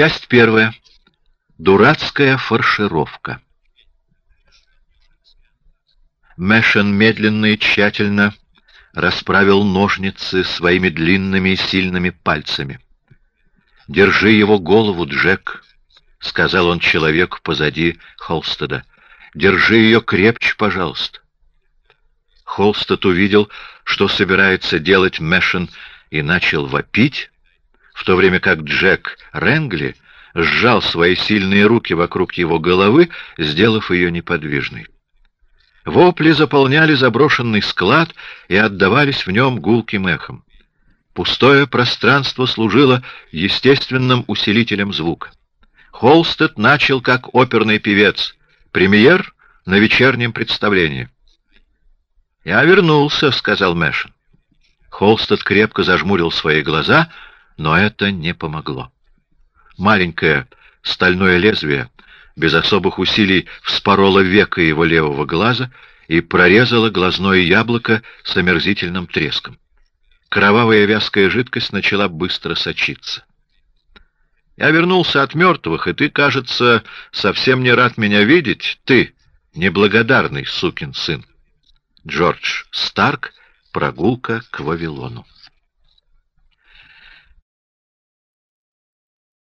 Часть первая. Дурацкая фаршировка. Мэшен медленно и тщательно расправил ножницы своими длинными и сильными пальцами. «Держи его голову, Джек», — сказал он человеку позади Холстеда. «Держи ее крепче, пожалуйста». Холстед увидел, что собирается делать Мэшен, и начал вопить, в то время как Джек Ренгли сжал свои сильные руки вокруг его головы, сделав ее неподвижной. Вопли заполняли заброшенный склад и отдавались в нем гулким эхом. Пустое пространство служило естественным усилителем звука. Холстед начал как оперный певец, премьер на вечернем представлении. «Я вернулся», — сказал Мэшин. Холстед крепко зажмурил свои глаза, но это не помогло. Маленькое стальное лезвие без особых усилий вспорола веко его левого глаза и прорезала глазное яблоко с омерзительным треском. Кровавая вязкая жидкость начала быстро сочиться. «Я вернулся от мертвых, и ты, кажется, совсем не рад меня видеть, ты, неблагодарный сукин сын». Джордж Старк «Прогулка к Вавилону».